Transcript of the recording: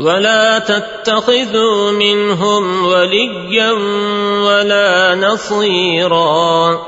ولا تتخذوا منهم وليا ولا نصيرا